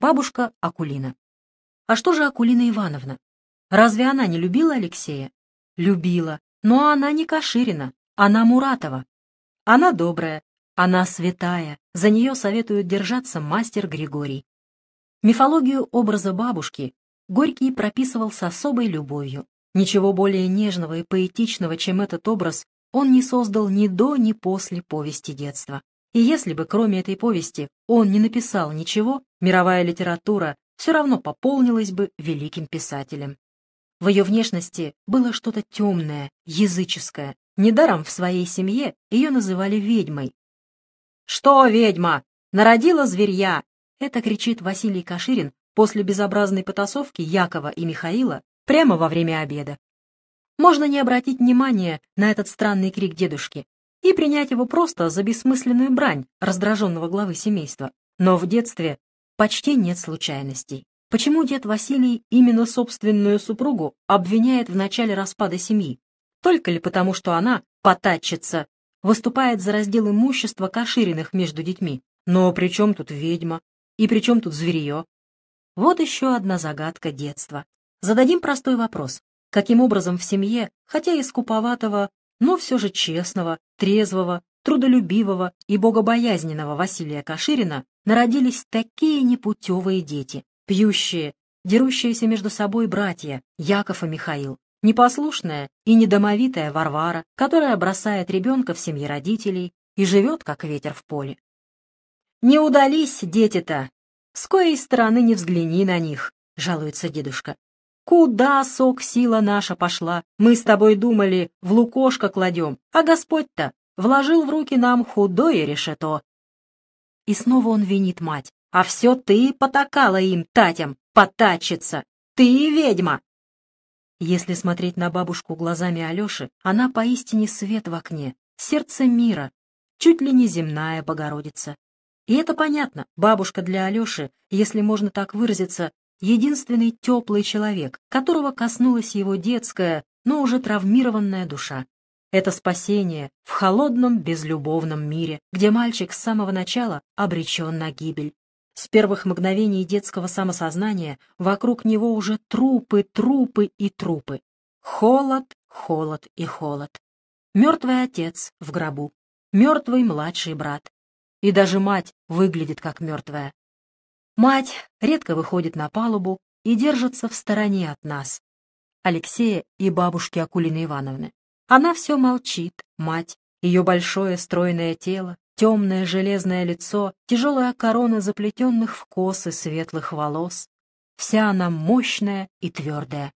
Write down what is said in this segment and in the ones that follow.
бабушка Акулина. А что же Акулина Ивановна? Разве она не любила Алексея? Любила, но она не Каширина, она Муратова. Она добрая, она святая, за нее советует держаться мастер Григорий. Мифологию образа бабушки Горький прописывал с особой любовью. Ничего более нежного и поэтичного, чем этот образ, он не создал ни до, ни после повести детства. И если бы, кроме этой повести, он не написал ничего, мировая литература все равно пополнилась бы великим писателем. В ее внешности было что-то темное, языческое. Недаром в своей семье ее называли ведьмой. «Что, ведьма? Народила зверья!» Это кричит Василий Каширин после безобразной потасовки Якова и Михаила прямо во время обеда. Можно не обратить внимания на этот странный крик дедушки и принять его просто за бессмысленную брань раздраженного главы семейства. Но в детстве почти нет случайностей. Почему дед Василий именно собственную супругу обвиняет в начале распада семьи? Только ли потому, что она, потатчица, выступает за раздел имущества Кашириных между детьми? Но при чем тут ведьма? И при чем тут зверье? Вот еще одна загадка детства. Зададим простой вопрос. Каким образом в семье, хотя и скуповатого, но все же честного, трезвого, трудолюбивого и богобоязненного Василия Каширина народились такие непутевые дети, пьющие, дерущиеся между собой братья Яков и Михаил, непослушная и недомовитая Варвара, которая бросает ребенка в семье родителей и живет, как ветер в поле. «Не удались дети-то! С коей стороны не взгляни на них!» — жалуется дедушка. «Куда, сок, сила наша пошла? Мы с тобой думали, в лукошко кладем, а Господь-то вложил в руки нам худое решето». И снова он винит мать. А все ты потакала им, Татям, потачится. Ты ведьма. Если смотреть на бабушку глазами Алеши, она поистине свет в окне, сердце мира, чуть ли не земная Богородица. И это понятно, бабушка для Алеши, если можно так выразиться, единственный теплый человек, которого коснулась его детская, но уже травмированная душа. Это спасение в холодном, безлюбовном мире, где мальчик с самого начала обречен на гибель. С первых мгновений детского самосознания вокруг него уже трупы, трупы и трупы. Холод, холод и холод. Мертвый отец в гробу, мертвый младший брат. И даже мать выглядит как мертвая. Мать редко выходит на палубу и держится в стороне от нас, Алексея и бабушки Акулины Ивановны. Она все молчит, мать, ее большое стройное тело, темное железное лицо, тяжелая корона заплетенных в косы светлых волос. Вся она мощная и твердая.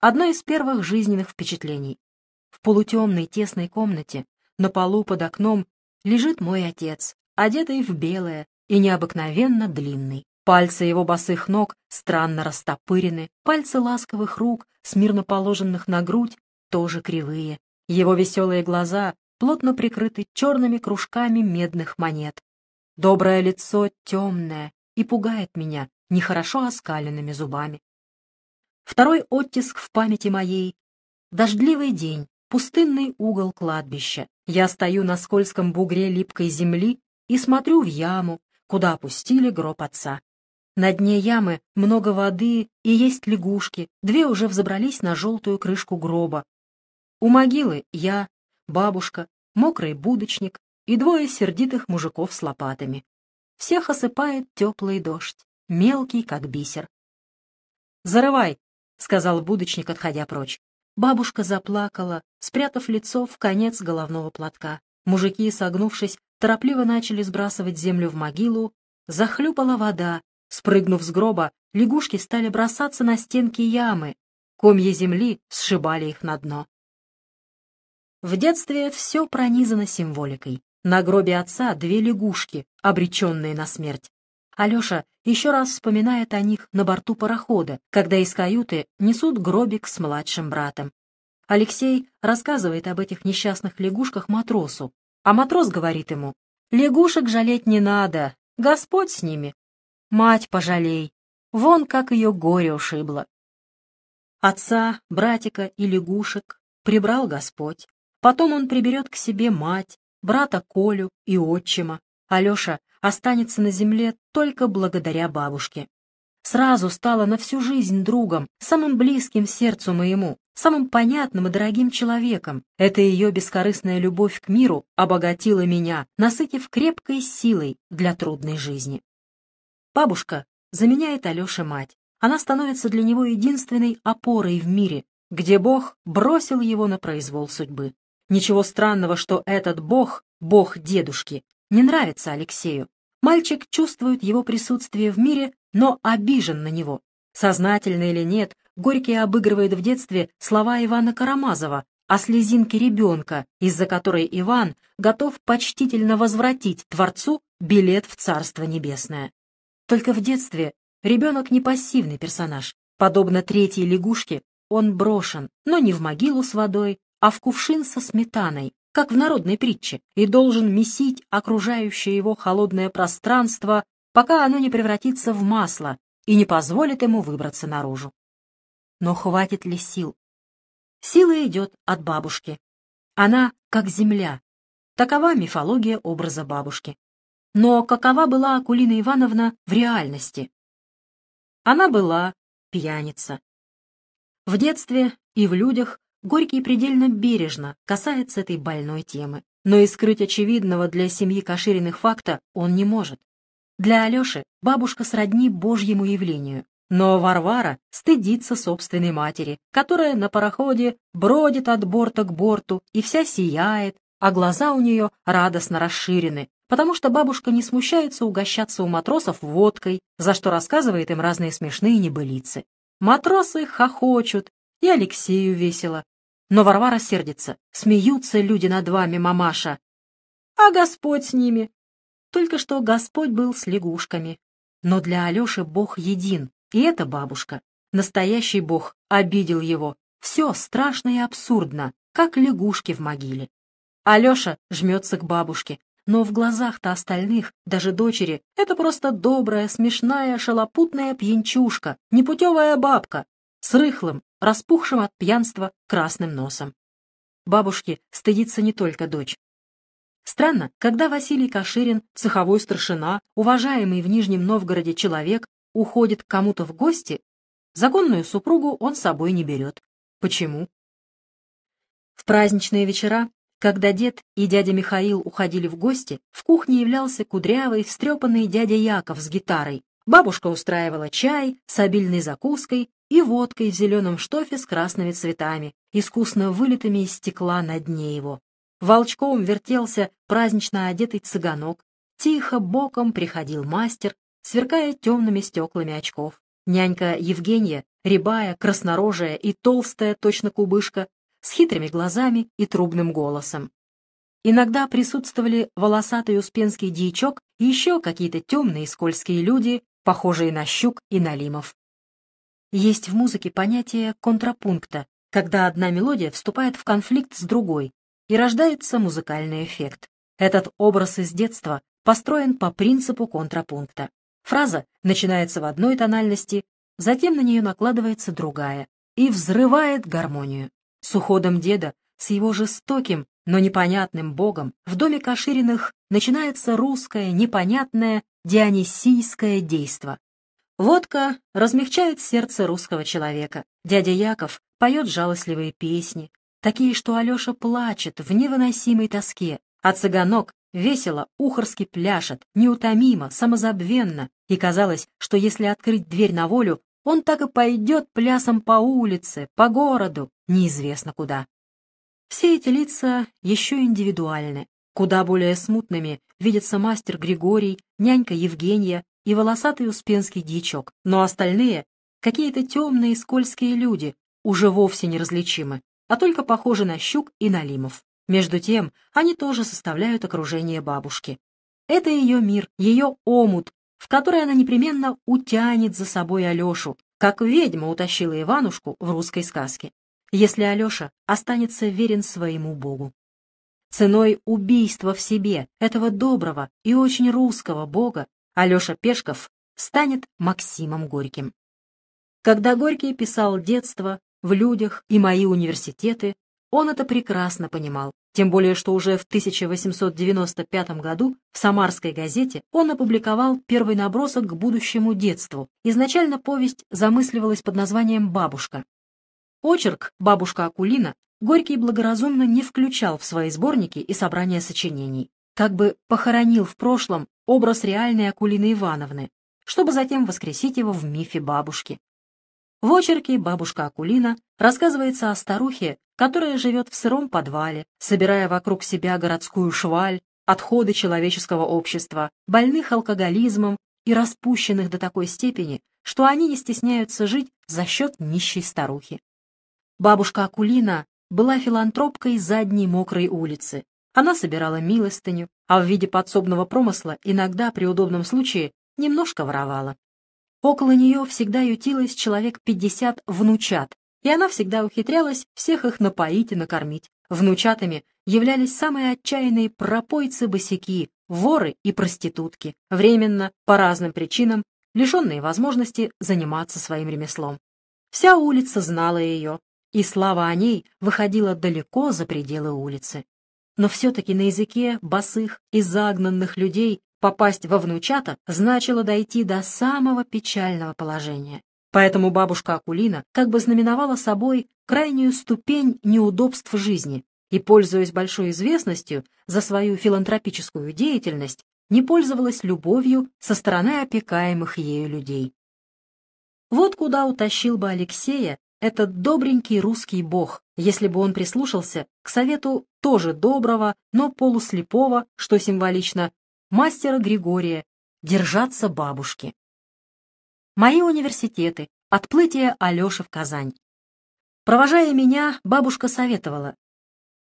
Одно из первых жизненных впечатлений. В полутемной тесной комнате, на полу под окном, лежит мой отец, одетый в белое и необыкновенно длинный. Пальцы его босых ног странно растопырены, пальцы ласковых рук, смирно положенных на грудь, тоже кривые. Его веселые глаза плотно прикрыты черными кружками медных монет. Доброе лицо темное и пугает меня нехорошо оскаленными зубами. Второй оттиск в памяти моей — дождливый день, пустынный угол кладбища. Я стою на скользком бугре липкой земли и смотрю в яму, куда опустили гроб отца. На дне ямы много воды и есть лягушки, две уже взобрались на желтую крышку гроба. У могилы я, бабушка, мокрый будочник и двое сердитых мужиков с лопатами. Всех осыпает теплый дождь, мелкий, как бисер. «Зарывай!» — сказал будочник, отходя прочь. Бабушка заплакала, спрятав лицо в конец головного платка. Мужики, согнувшись, торопливо начали сбрасывать землю в могилу. Захлюпала вода. Спрыгнув с гроба, лягушки стали бросаться на стенки ямы. Комья земли сшибали их на дно. В детстве все пронизано символикой. На гробе отца две лягушки, обреченные на смерть. Алеша еще раз вспоминает о них на борту парохода, когда из каюты несут гробик с младшим братом. Алексей рассказывает об этих несчастных лягушках матросу, а матрос говорит ему, «Лягушек жалеть не надо, Господь с ними. Мать пожалей, вон как ее горе ушибло». Отца, братика и лягушек прибрал Господь. Потом он приберет к себе мать, брата Колю и отчима. Алеша останется на земле только благодаря бабушке. Сразу стала на всю жизнь другом, самым близким сердцу моему, самым понятным и дорогим человеком. Эта ее бескорыстная любовь к миру обогатила меня, насытив крепкой силой для трудной жизни. Бабушка заменяет Алёше мать. Она становится для него единственной опорой в мире, где Бог бросил его на произвол судьбы. Ничего странного, что этот Бог, Бог дедушки, не нравится Алексею. Мальчик чувствует его присутствие в мире, но обижен на него. Сознательно или нет, Горький обыгрывает в детстве слова Ивана Карамазова о слезинке ребенка, из-за которой Иван готов почтительно возвратить Творцу билет в Царство Небесное. Только в детстве ребенок не пассивный персонаж. Подобно третьей лягушке, он брошен, но не в могилу с водой, а в кувшин со сметаной, как в народной притче, и должен месить окружающее его холодное пространство, пока оно не превратится в масло и не позволит ему выбраться наружу. Но хватит ли сил? Сила идет от бабушки. Она как земля. Такова мифология образа бабушки. Но какова была Акулина Ивановна в реальности? Она была пьяница. В детстве и в людях Горький предельно бережно касается этой больной темы, но и скрыть очевидного для семьи Кашириных факта он не может. Для Алеши бабушка сродни Божьему явлению, но Варвара стыдится собственной матери, которая на пароходе бродит от борта к борту и вся сияет, а глаза у нее радостно расширены, потому что бабушка не смущается угощаться у матросов водкой, за что рассказывает им разные смешные небылицы. Матросы хохочут, и Алексею весело. Но Варвара сердится. Смеются люди над вами, мамаша. А Господь с ними. Только что Господь был с лягушками. Но для Алеши Бог един, и это бабушка. Настоящий Бог обидел его. Все страшно и абсурдно, как лягушки в могиле. Алеша жмется к бабушке, но в глазах-то остальных, даже дочери, это просто добрая, смешная, шалопутная пьянчушка, непутевая бабка, с рыхлым, распухшим от пьянства красным носом. Бабушки стыдится не только дочь. Странно, когда Василий Каширин, цеховой старшина, уважаемый в Нижнем Новгороде человек, уходит к кому-то в гости, законную супругу он с собой не берет. Почему? В праздничные вечера когда дед и дядя Михаил уходили в гости, в кухне являлся кудрявый, встрепанный дядя Яков с гитарой. Бабушка устраивала чай с обильной закуской и водкой в зеленом штофе с красными цветами, искусно вылитыми из стекла на дне его. Волчком вертелся празднично одетый цыганок. Тихо боком приходил мастер, сверкая темными стеклами очков. Нянька Евгения, рябая, краснорожая и толстая, точно кубышка, с хитрыми глазами и трубным голосом. Иногда присутствовали волосатый успенский дьячок и еще какие-то темные скользкие люди, похожие на щук и налимов. Есть в музыке понятие контрапункта, когда одна мелодия вступает в конфликт с другой, и рождается музыкальный эффект. Этот образ из детства построен по принципу контрапункта. Фраза начинается в одной тональности, затем на нее накладывается другая и взрывает гармонию. С уходом деда, с его жестоким, но непонятным богом, в доме Кашириных начинается русское, непонятное дионисийское действо. Водка размягчает сердце русского человека. Дядя Яков поет жалостливые песни, такие, что Алеша плачет в невыносимой тоске, а цыганок весело, ухорски пляшет, неутомимо, самозабвенно, и казалось, что если открыть дверь на волю, он так и пойдет плясом по улице, по городу, неизвестно куда. Все эти лица еще индивидуальны. Куда более смутными видятся мастер Григорий, нянька Евгения и волосатый успенский дьячок, но остальные — какие-то темные скользкие люди, уже вовсе неразличимы, а только похожи на щук и налимов. Между тем, они тоже составляют окружение бабушки. Это ее мир, ее омут, в который она непременно утянет за собой Алешу, как ведьма утащила Иванушку в русской сказке, если Алеша останется верен своему Богу. Ценой убийства в себе этого доброго и очень русского Бога Алеша Пешков станет Максимом Горьким. Когда Горький писал детство, в людях и мои университеты, он это прекрасно понимал, тем более что уже в 1895 году в «Самарской газете» он опубликовал первый набросок к будущему детству. Изначально повесть замысливалась под названием «Бабушка». Очерк «Бабушка Акулина» Горький благоразумно не включал в свои сборники и собрания сочинений, как бы похоронил в прошлом образ реальной Акулины Ивановны, чтобы затем воскресить его в мифе бабушки. В очерке «Бабушка Акулина» рассказывается о старухе, которая живет в сыром подвале, собирая вокруг себя городскую шваль, отходы человеческого общества, больных алкоголизмом и распущенных до такой степени, что они не стесняются жить за счет нищей старухи. Бабушка Акулина была филантропкой задней мокрой улицы. Она собирала милостыню, а в виде подсобного промысла иногда, при удобном случае, немножко воровала. Около нее всегда ютилось человек пятьдесят внучат, и она всегда ухитрялась всех их напоить и накормить. Внучатами являлись самые отчаянные пропойцы-босяки, воры и проститутки, временно, по разным причинам, лишенные возможности заниматься своим ремеслом. Вся улица знала ее, и слава о ней выходила далеко за пределы улицы. Но все-таки на языке босых и загнанных людей попасть во внучата значило дойти до самого печального положения. Поэтому бабушка Акулина как бы знаменовала собой крайнюю ступень неудобств жизни и, пользуясь большой известностью за свою филантропическую деятельность, не пользовалась любовью со стороны опекаемых ею людей. Вот куда утащил бы Алексея этот добренький русский бог, если бы он прислушался к совету тоже доброго, но полуслепого, что символично, мастера Григория, держаться бабушки. Мои университеты, отплытие Алеши в Казань. Провожая меня, бабушка советовала.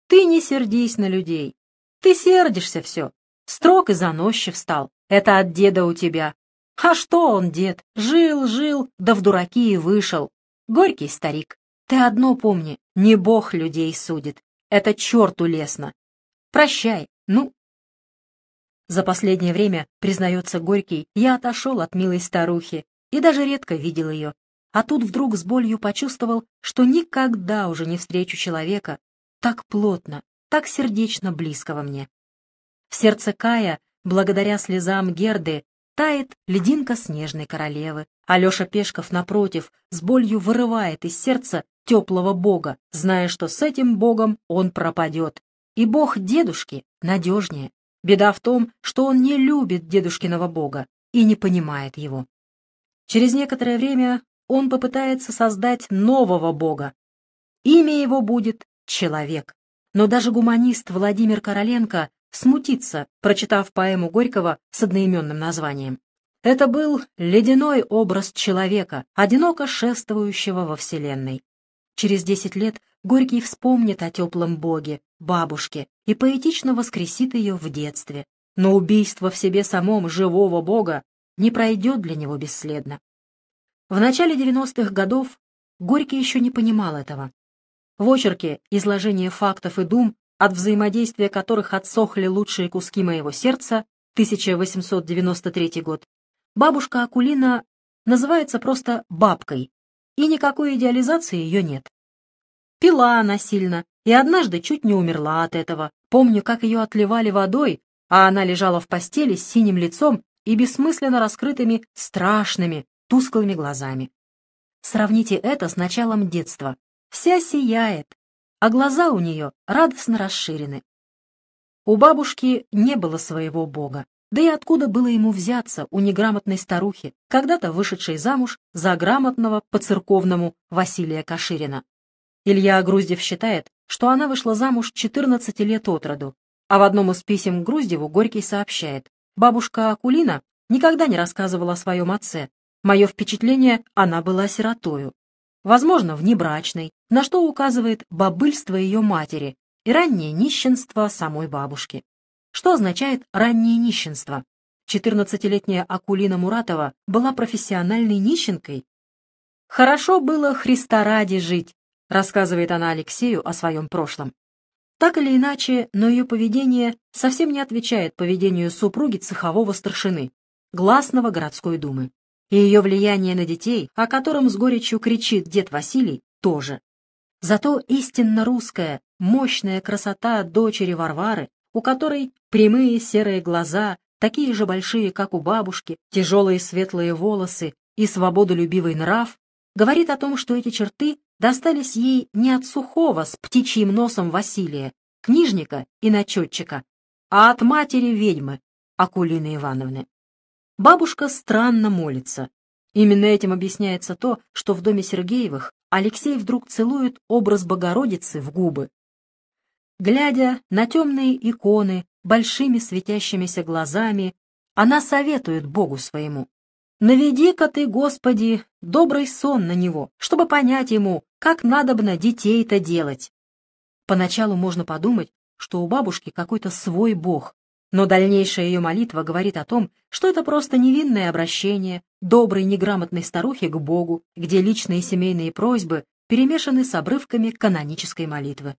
Ты не сердись на людей. Ты сердишься все. Строг и заносчив стал. Это от деда у тебя. А что он, дед? Жил, жил, да в дураки и вышел. Горький старик, ты одно помни, не бог людей судит. Это черту лестно. Прощай, ну. За последнее время, признается Горький, я отошел от милой старухи и даже редко видел ее. А тут вдруг с болью почувствовал, что никогда уже не встречу человека так плотно, так сердечно близкого мне. В сердце Кая, благодаря слезам Герды, тает лединка снежной королевы. Алеша Пешков, напротив, с болью вырывает из сердца теплого бога, зная, что с этим богом он пропадет. И бог дедушки надежнее. Беда в том, что он не любит дедушкиного бога и не понимает его. Через некоторое время он попытается создать нового бога. Имя его будет «Человек». Но даже гуманист Владимир Короленко смутиться, прочитав поэму Горького с одноименным названием. Это был ледяной образ человека, одиноко шествующего во Вселенной. Через десять лет Горький вспомнит о теплом боге, бабушке, и поэтично воскресит ее в детстве. Но убийство в себе самом живого бога не пройдет для него бесследно. В начале 90-х годов Горький еще не понимал этого. В очерке «Изложение фактов и дум» от взаимодействия которых отсохли лучшие куски моего сердца, 1893 год, бабушка Акулина называется просто бабкой, и никакой идеализации ее нет. Пила она сильно, и однажды чуть не умерла от этого. Помню, как ее отливали водой, а она лежала в постели с синим лицом и бессмысленно раскрытыми, страшными, тусклыми глазами. Сравните это с началом детства. Вся сияет, а глаза у нее радостно расширены. У бабушки не было своего бога, да и откуда было ему взяться у неграмотной старухи, когда-то вышедшей замуж за грамотного по-церковному Василия Каширина. Илья Груздев считает, что она вышла замуж 14 лет от роду, а в одном из писем Груздеву Горький сообщает, бабушка Акулина никогда не рассказывала о своем отце. Мое впечатление, она была сиротою возможно, внебрачной, на что указывает бобыльство ее матери и раннее нищенство самой бабушки. Что означает раннее нищенство? 14-летняя Акулина Муратова была профессиональной нищенкой. «Хорошо было Христа ради жить», рассказывает она Алексею о своем прошлом. Так или иначе, но ее поведение совсем не отвечает поведению супруги цехового старшины, гласного городской думы. И ее влияние на детей, о котором с горечью кричит дед Василий, тоже. Зато истинно русская, мощная красота дочери Варвары, у которой прямые серые глаза, такие же большие, как у бабушки, тяжелые светлые волосы и свободолюбивый нрав, говорит о том, что эти черты достались ей не от сухого с птичьим носом Василия, книжника и начетчика, а от матери ведьмы, Акулины Ивановны. Бабушка странно молится. Именно этим объясняется то, что в доме Сергеевых Алексей вдруг целует образ Богородицы в губы. Глядя на темные иконы большими светящимися глазами, она советует Богу своему. «Наведи-ка ты, Господи, добрый сон на него, чтобы понять ему, как надобно детей-то делать». Поначалу можно подумать, что у бабушки какой-то свой бог, но дальнейшая ее молитва говорит о том, что это просто невинное обращение доброй неграмотной старухи к Богу, где личные семейные просьбы перемешаны с обрывками канонической молитвы.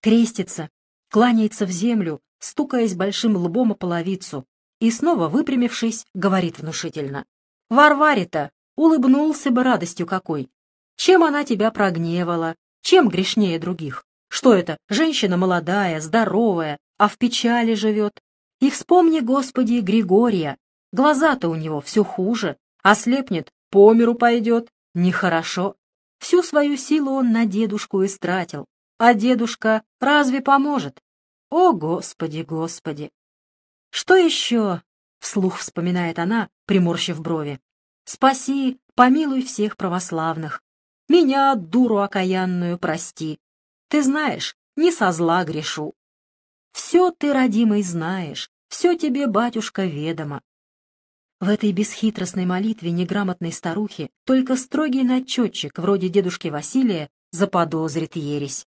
Крестится, кланяется в землю, стукаясь большим лбом о половицу, и снова выпрямившись, говорит внушительно. «Варваре-то улыбнулся бы радостью какой! Чем она тебя прогневала? Чем грешнее других? Что это, женщина молодая, здоровая, а в печали живет. И вспомни, Господи, Григория, глаза-то у него все хуже, ослепнет, по миру пойдет, нехорошо. Всю свою силу он на дедушку истратил, а дедушка разве поможет? О, Господи, Господи! Что еще? — вслух вспоминает она, приморщив брови. «Спаси, помилуй всех православных. Меня, дуру окаянную, прости. Ты знаешь, не со зла грешу. Все ты, родимый, знаешь, все тебе, батюшка, ведомо. В этой бесхитростной молитве неграмотной старухи только строгий начетчик, вроде дедушки Василия, заподозрит ересь.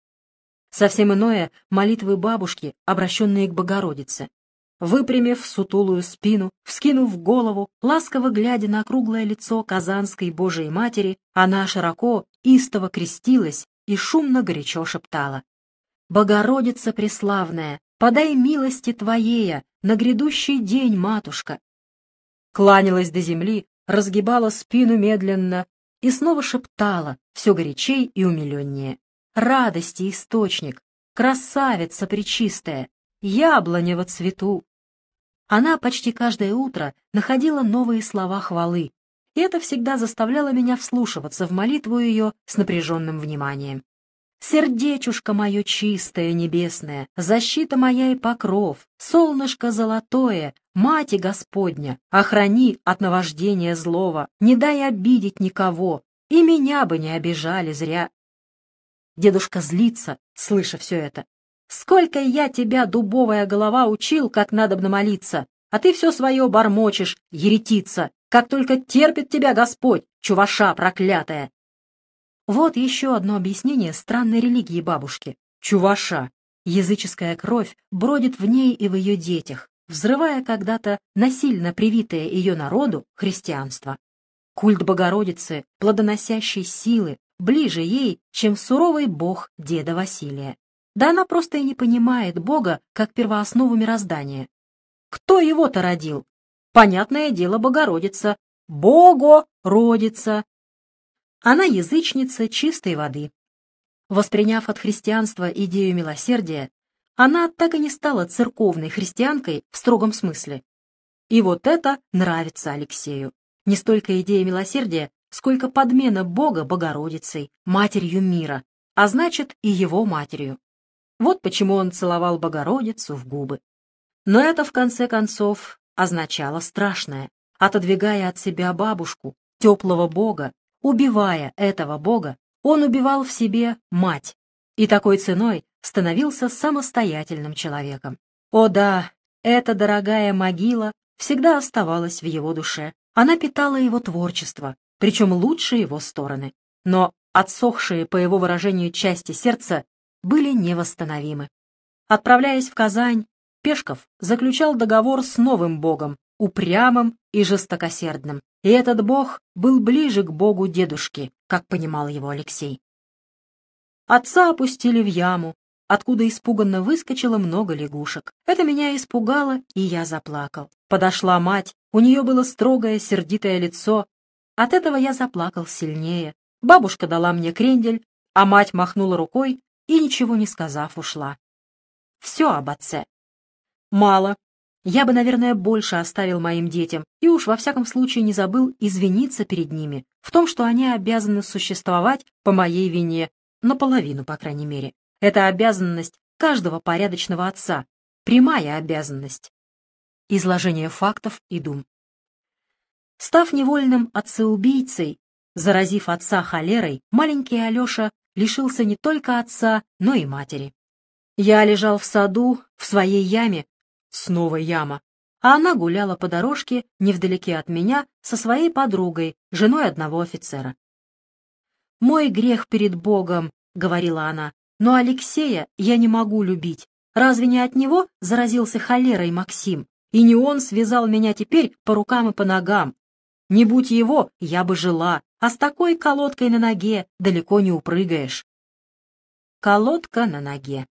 Совсем иное — молитвы бабушки, обращенные к Богородице. Выпрямив сутулую спину, вскинув голову, ласково глядя на круглое лицо Казанской Божией Матери, она широко, истово крестилась и шумно горячо шептала. «Богородица преславная, Подай милости Твоея на грядущий день, матушка. Кланялась до земли, разгибала спину медленно и снова шептала, все горячей и умиленнее. Радости источник, красавица пречистая, яблоня во цвету. Она почти каждое утро находила новые слова хвалы, и это всегда заставляло меня вслушиваться в молитву ее с напряженным вниманием. Сердечушка мое чистое небесное, защита моя и покров, солнышко золотое, Мати Господня, охрани от наваждения злого, не дай обидеть никого, и меня бы не обижали зря. Дедушка злится, слыша все это. Сколько я тебя, дубовая голова, учил, как надобно молиться, а ты все свое бормочешь, еретица, как только терпит тебя Господь, чуваша проклятая. Вот еще одно объяснение странной религии бабушки. Чуваша. Языческая кровь бродит в ней и в ее детях, взрывая когда-то насильно привитое ее народу христианство. Культ Богородицы, плодоносящей силы, ближе ей, чем суровый бог деда Василия. Да она просто и не понимает Бога как первооснову мироздания. Кто его-то родил? Понятное дело, Богородица. Бого родится, она язычница чистой воды. Восприняв от христианства идею милосердия, она так и не стала церковной христианкой в строгом смысле. И вот это нравится Алексею. Не столько идея милосердия, сколько подмена Бога Богородицей, матерью мира, а значит и его матерью. Вот почему он целовал Богородицу в губы. Но это, в конце концов, означало страшное. Отодвигая от себя бабушку, теплого Бога, Убивая этого бога, он убивал в себе мать, и такой ценой становился самостоятельным человеком. О да, эта дорогая могила всегда оставалась в его душе. Она питала его творчество, причем лучшие его стороны. Но отсохшие, по его выражению, части сердца были невосстановимы. Отправляясь в Казань, Пешков заключал договор с новым богом, упрямым и жестокосердным. И этот бог был ближе к богу дедушки, как понимал его Алексей. Отца опустили в яму, откуда испуганно выскочило много лягушек. Это меня испугало, и я заплакал. Подошла мать, у нее было строгое, сердитое лицо. От этого я заплакал сильнее. Бабушка дала мне крендель, а мать махнула рукой и, ничего не сказав, ушла. Все об отце. Мало. Я бы, наверное, больше оставил моим детям, и уж во всяком случае не забыл извиниться перед ними в том, что они обязаны существовать по моей вине, наполовину, по крайней мере. Это обязанность каждого порядочного отца, прямая обязанность. Изложение фактов и дум. Став невольным отцеубийцей, заразив отца холерой, маленький Алеша лишился не только отца, но и матери. Я лежал в саду, в своей яме, снова яма, а она гуляла по дорожке невдалеке от меня со своей подругой, женой одного офицера. «Мой грех перед Богом», — говорила она, — «но Алексея я не могу любить. Разве не от него заразился холерой Максим? И не он связал меня теперь по рукам и по ногам. Не будь его, я бы жила, а с такой колодкой на ноге далеко не упрыгаешь». Колодка на ноге.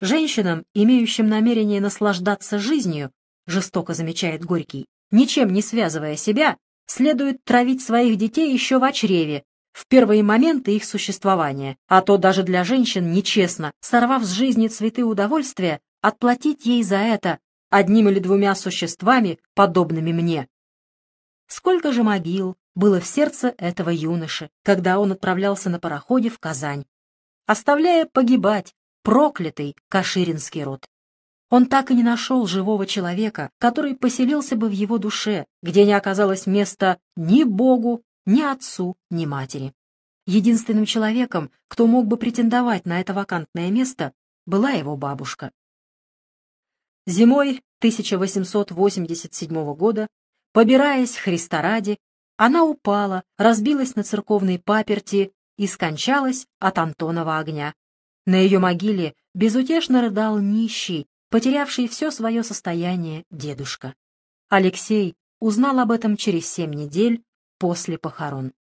Женщинам, имеющим намерение наслаждаться жизнью, жестоко замечает Горький, ничем не связывая себя, следует травить своих детей еще в чреве, в первые моменты их существования, а то даже для женщин нечестно, сорвав с жизни цветы удовольствия, отплатить ей за это одним или двумя существами, подобными мне. Сколько же могил было в сердце этого юноши, когда он отправлялся на пароходе в Казань, оставляя погибать проклятый Каширинский род. Он так и не нашел живого человека, который поселился бы в его душе, где не оказалось места ни Богу, ни отцу, ни матери. Единственным человеком, кто мог бы претендовать на это вакантное место, была его бабушка. Зимой 1887 года, побираясь Христа ради, она упала, разбилась на церковной паперти и скончалась от Антонова огня. На ее могиле безутешно рыдал нищий, потерявший все свое состояние дедушка. Алексей узнал об этом через семь недель после похорон.